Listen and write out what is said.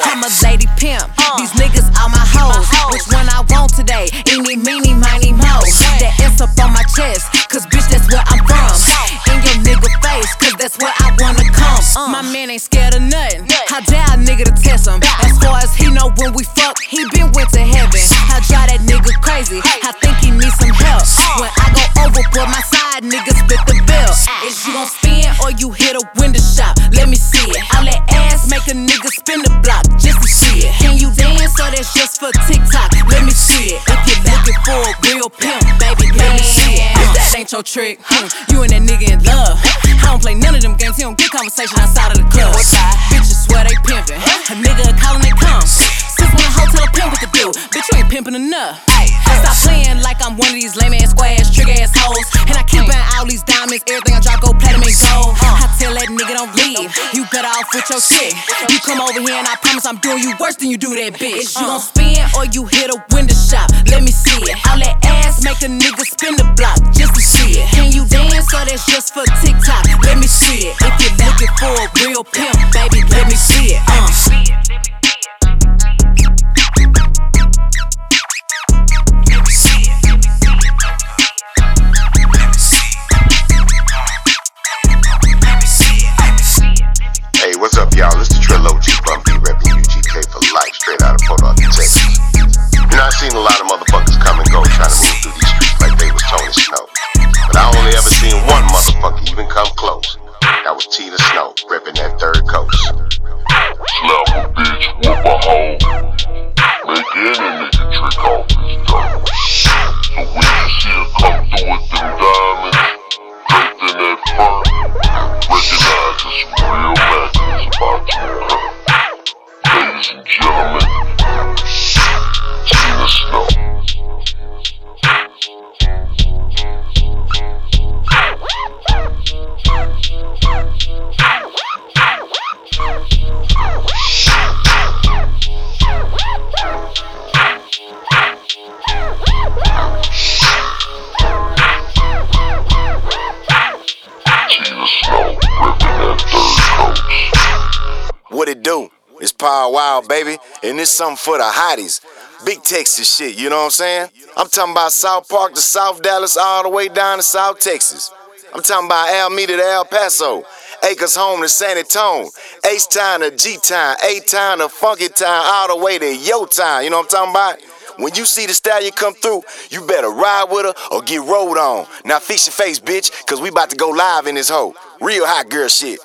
I'm a lady pimp. These niggas all my hoes. Which one I want today? Eeny, meeny, miny, mo. That S up on my chest. Cause bitch, that's where I'm from. In your nigga face. Cause that's where I wanna come. My man ain't scared of nothing. How dare a nigga to test him? As far as he know when we fuck, he been went to heaven. I drive that nigga crazy. I think he needs some help. When I go overboard, my side niggas split the bill. Is you gon' spin or you hit a window shop? Let me see it. That ass make a nigga spin the block just to see it. Can you dance or that's just for TikTok? Let me see it. If you're looking for a real pimp, baby, let me see it. If that ain't your trick, hmm, you and that nigga in love. I don't play none of them games. He don't get conversation outside of the club. Bitches swear they pimpin'. A nigga calling they come. Since when a hotel a pimp what to do? Bitch, you ain't pimpin' enough. Stop playing like I'm one of these lame ass, square ass, trick ass hoes. And I keep buying all these diamonds, everything I drop go platinum and gold. I tell that nigga don't leave. You better off with your shit. You come over here and I promise I'm doing you worse than you do that bitch. You gon' spin or you hit a window shop? Let me see it. All that ass make a nigga spin the block just to see it. Can you dance or that's just for TikTok? Let me see it. If you're looking for a real pimp, baby, let me see it. Uh. Seen a lot of motherfuckers come and go trying to move through these streets like they was Tony Snow. But I only ever seen one motherfucker even come close. That was Tina Snow, repping that third coast. Slap a bitch, whoop a hoe. Make any nigga trick off his dough. So when you see her come through with them diamonds, draped in that fur, recognize it's real madness about to occur. Ladies and gentlemen, What it do? It's Power Wild, baby, and it's something for the hotties. Big Texas shit, you know what I'm saying? I'm talking about South Park to South Dallas, all the way down to South Texas. I'm talking about Alameda to El Paso, Acres home to San Antonio, H Town to G Town, A Town to Funky Town, all the way to Yo Town. You know what I'm talking about? When you see the stallion come through, you better ride with her or get rolled on. Now fix your face, bitch, cause we about to go live in this hoe. Real hot girl shit.